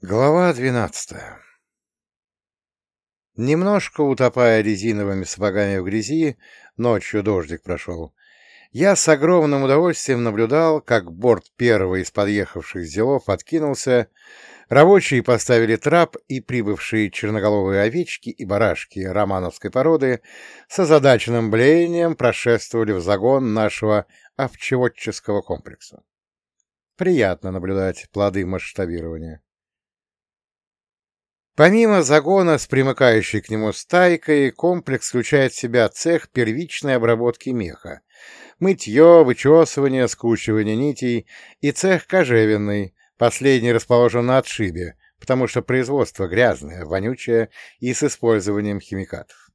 Глава двенадцатая Немножко утопая резиновыми сапогами в грязи, ночью дождик прошел, я с огромным удовольствием наблюдал, как борт первого из подъехавших зелов откинулся, рабочие поставили трап, и прибывшие черноголовые овечки и барашки романовской породы с озадаченным блеянием прошествовали в загон нашего овчеводческого комплекса. Приятно наблюдать плоды масштабирования. Помимо загона с примыкающей к нему стайкой, комплекс включает в себя цех первичной обработки меха, мытье, вычесывание, скручивание нитей и цех кожевенный, последний расположен на отшибе, потому что производство грязное, вонючее и с использованием химикатов.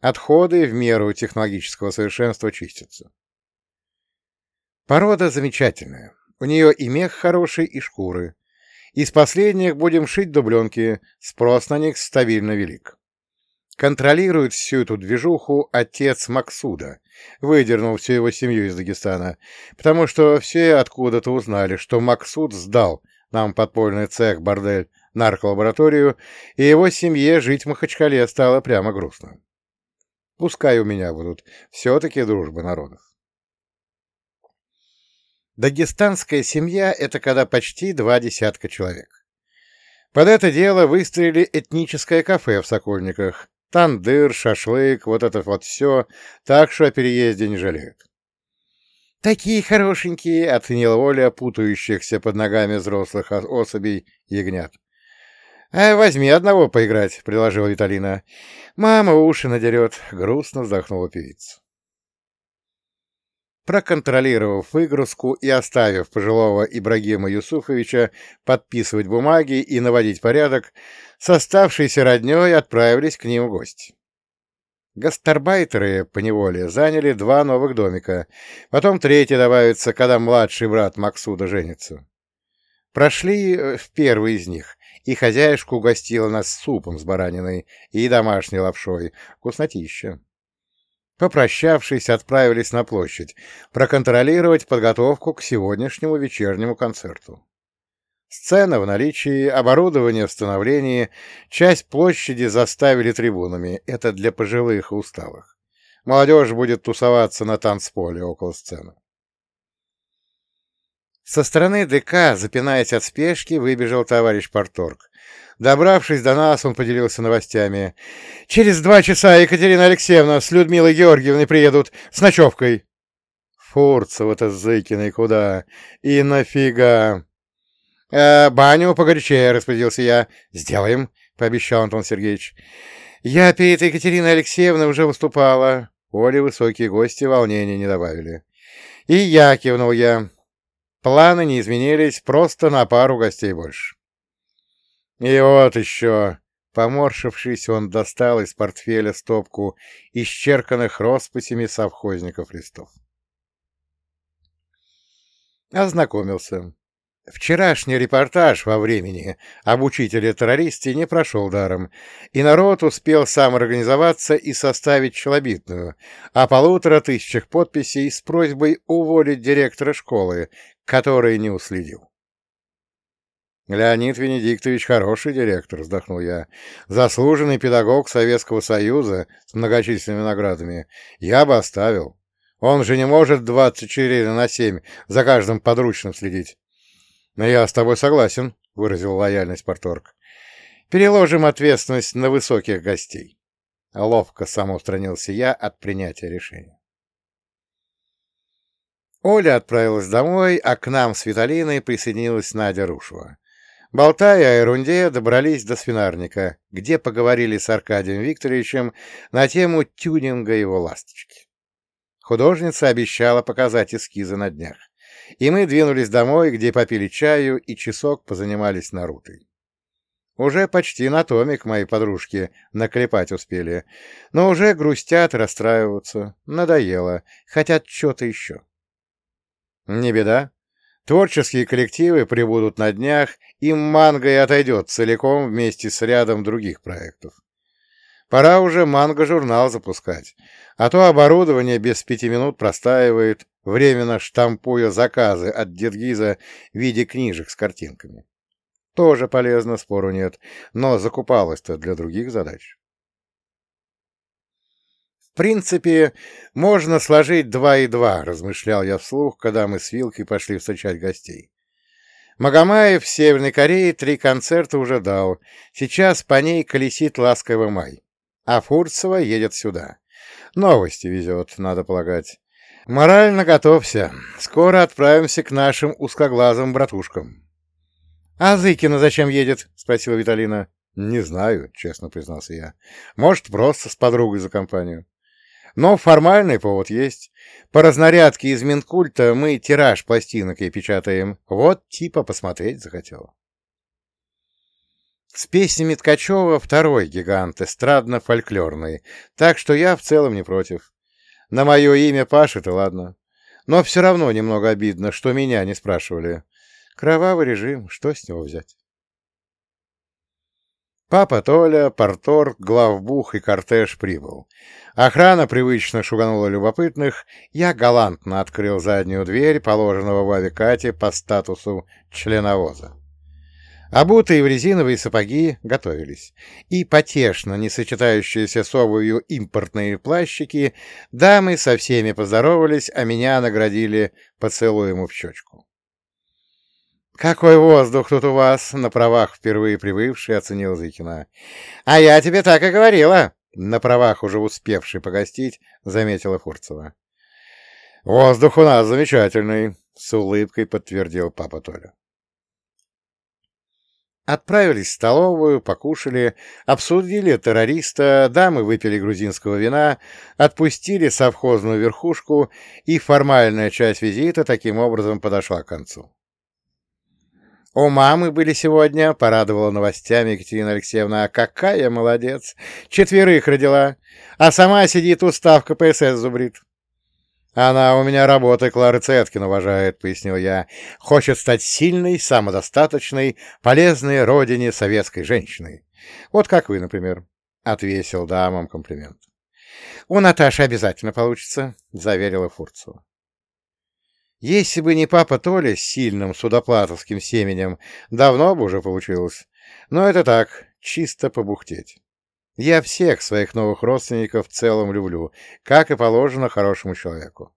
Отходы в меру технологического совершенства чистятся. Порода замечательная. У нее и мех хороший, и шкуры. Из последних будем шить дубленки, спрос на них стабильно велик. Контролирует всю эту движуху отец Максуда, выдернул всю его семью из Дагестана, потому что все откуда-то узнали, что Максуд сдал нам подпольный цех, бордель, нарколабораторию, и его семье жить в Махачкале стало прямо грустно. Пускай у меня будут все-таки дружбы народов. Дагестанская семья — это когда почти два десятка человек. Под это дело выстроили этническое кафе в Сокольниках. Тандыр, шашлык, вот это вот все, так что о переезде не жалеют. «Такие хорошенькие!» — оценила Оля путающихся под ногами взрослых особей ягнят. «А возьми одного поиграть», — предложила Виталина. «Мама уши надерет», — грустно вздохнула певица. Проконтролировав выгрузку и оставив пожилого Ибрагима Юсуфовича подписывать бумаги и наводить порядок, с оставшейся родней отправились к ним в гости. Гастарбайтеры поневоле заняли два новых домика, потом третий добавится, когда младший брат Максуда женится. Прошли э, в первый из них, и хозяюшка угостила нас супом с бараниной и домашней лапшой. Вкуснотища. Попрощавшись, отправились на площадь проконтролировать подготовку к сегодняшнему вечернему концерту. Сцена в наличии, оборудование в становлении, часть площади заставили трибунами, это для пожилых и усталых. Молодежь будет тусоваться на танцполе около сцены. Со стороны ДК, запинаясь от спешки, выбежал товарищ Порторг. Добравшись до нас, он поделился новостями. «Через два часа Екатерина Алексеевна с Людмилой Георгиевной приедут с ночевкой». «Фурцева-то Зыкиной куда? И нафига?» «Э, «Баню погорячее», — распорядился я. «Сделаем», — пообещал Антон Сергеевич. «Я перед Екатериной Алексеевной уже выступала». Оле высокие гости волнения не добавили. «И я», — кивнул я. Планы не изменились, просто на пару гостей больше. И вот еще, поморшившись, он достал из портфеля стопку исчерканных росписями совхозников листов. Ознакомился. Вчерашний репортаж во времени об учителе-террористе не прошел даром, и народ успел сам организоваться и составить челобитную о полутора тысячах подписей с просьбой уволить директора школы, который не уследил. «Леонид Венедиктович хороший директор», — вздохнул я. «Заслуженный педагог Советского Союза с многочисленными наградами. Я бы оставил. Он же не может 24 на 7 за каждым подручным следить». «Но я с тобой согласен», — выразил лояльность Порторг. «Переложим ответственность на высоких гостей». Ловко самоустранился я от принятия решения. Оля отправилась домой, а к нам с Виталиной присоединилась Надя Рушева. Болтая о ерунде, добрались до свинарника, где поговорили с Аркадием Викторовичем на тему тюнинга его ласточки. Художница обещала показать эскизы на днях. И мы двинулись домой, где попили чаю и часок позанимались Нарутой. Уже почти на томик мои подружки наклепать успели, но уже грустят, расстраиваются. Надоело, хотят что-то еще. Не беда, Творческие коллективы прибудут на днях, и манго и отойдет целиком вместе с рядом других проектов. Пора уже манго-журнал запускать, а то оборудование без пяти минут простаивает, временно штампуя заказы от Дедгиза в виде книжек с картинками. Тоже полезно, спору нет, но закупалось-то для других задач. В принципе, можно сложить два и два, размышлял я вслух, когда мы с Вилкой пошли встречать гостей. Магомаев в Северной Корее три концерта уже дал. Сейчас по ней колесит ласковый май. А Фурцева едет сюда. Новости везет, надо полагать. Морально готовься. Скоро отправимся к нашим узкоглазым братушкам. — А Зыкина зачем едет? — спросила Виталина. — Не знаю, — честно признался я. — Может, просто с подругой за компанию. Но формальный повод есть. По разнарядке из Минкульта мы тираж пластинок и печатаем. Вот типа посмотреть захотела. С песнями Ткачева второй гигант, эстрадно-фольклорный, так что я в целом не против. На мое имя пашет, и ладно. Но все равно немного обидно, что меня не спрашивали. Кровавый режим, что с него взять? Папа Толя, порторг, главбух и кортеж прибыл. Охрана привычно шуганула любопытных, я галантно открыл заднюю дверь, положенного в авикате по статусу членовоза. Обутые в резиновые сапоги готовились, и потешно не сочетающиеся с обувью импортные плащики дамы со всеми поздоровались, а меня наградили поцелуем в щечку. «Какой воздух тут у вас!» — на правах впервые прибывший оценил Зыкина. «А я тебе так и говорила!» — на правах уже успевший погостить, заметила Фурцева. «Воздух у нас замечательный!» — с улыбкой подтвердил папа Толя. Отправились в столовую, покушали, обсудили террориста, дамы выпили грузинского вина, отпустили совхозную верхушку, и формальная часть визита таким образом подошла к концу. «У мамы были сегодня», — порадовала новостями Екатерина Алексеевна. «А какая молодец! Четверых родила, а сама сидит устав КПСС зубрит». «Она у меня работы Клары Цеткин уважает», — пояснил я. «Хочет стать сильной, самодостаточной, полезной родине советской женщиной. Вот как вы, например», — отвесил дамам комплимент. «У Наташи обязательно получится», — заверила Фурцева. Если бы не папа Толя с сильным судоплатовским семенем, давно бы уже получилось. Но это так, чисто побухтеть. Я всех своих новых родственников в целом люблю, как и положено хорошему человеку.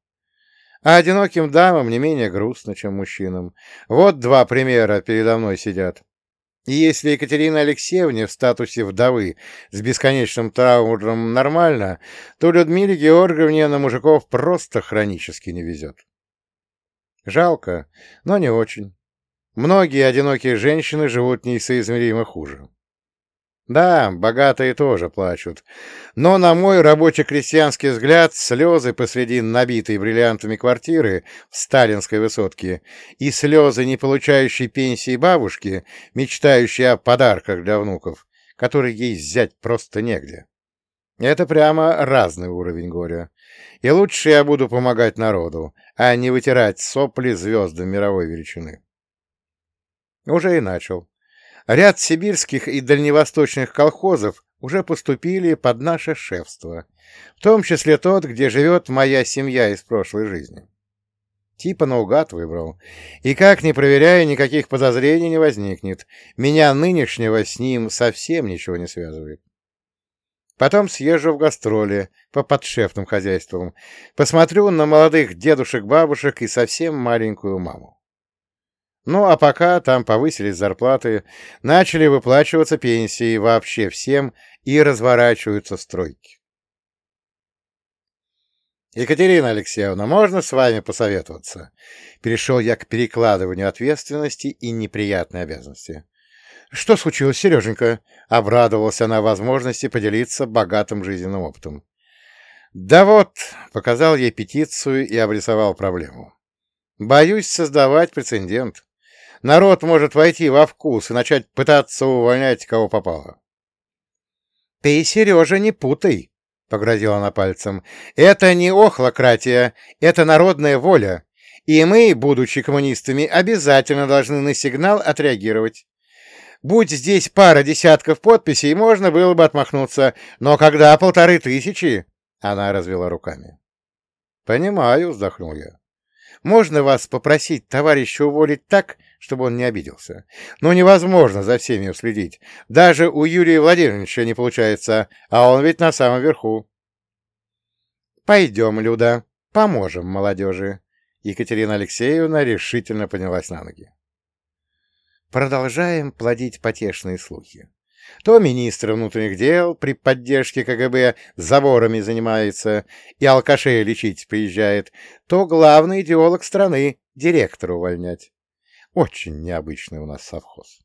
А одиноким дамам не менее грустно, чем мужчинам. Вот два примера передо мной сидят. И если Екатерина Алексеевне в статусе вдовы с бесконечным трауром нормально, то Людмиле Георгиевне на мужиков просто хронически не везет. Жалко, но не очень. Многие одинокие женщины живут несоизмеримо хуже. Да, богатые тоже плачут. Но, на мой рабоче-крестьянский взгляд, слезы посреди набитой бриллиантами квартиры в сталинской высотке и слезы, не получающей пенсии бабушки, мечтающей о подарках для внуков, которые ей взять просто негде. Это прямо разный уровень горя. И лучше я буду помогать народу, а не вытирать сопли звездам мировой величины. Уже и начал. Ряд сибирских и дальневосточных колхозов уже поступили под наше шефство, в том числе тот, где живет моя семья из прошлой жизни. Типа наугад выбрал. И как не проверяя, никаких подозрений не возникнет. Меня нынешнего с ним совсем ничего не связывает. Потом съезжу в гастроли по подшефным хозяйствам, посмотрю на молодых дедушек-бабушек и совсем маленькую маму. Ну, а пока там повысились зарплаты, начали выплачиваться пенсии вообще всем и разворачиваются стройки. «Екатерина Алексеевна, можно с вами посоветоваться?» Перешел я к перекладыванию ответственности и неприятной обязанности. «Что случилось, Сереженька?» — обрадовался она возможности поделиться богатым жизненным опытом. «Да вот», — показал ей петицию и обрисовал проблему. «Боюсь создавать прецедент. Народ может войти во вкус и начать пытаться увольнять, кого попало». «Ты, Сережа, не путай», — погрозила она пальцем. «Это не охлократия, это народная воля, и мы, будучи коммунистами, обязательно должны на сигнал отреагировать. Будь здесь пара десятков подписей, можно было бы отмахнуться, но когда полторы тысячи...» Она развела руками. «Понимаю», — вздохнул я. «Можно вас попросить товарища уволить так, чтобы он не обиделся. Но невозможно за всеми уследить. Даже у Юрия Владимировича не получается, а он ведь на самом верху. «Пойдем, Люда, поможем молодежи». Екатерина Алексеевна решительно поднялась на ноги. Продолжаем плодить потешные слухи. То министр внутренних дел при поддержке КГБ заборами занимается и алкашей лечить приезжает, то главный идеолог страны директора увольнять. Очень необычный у нас совхоз.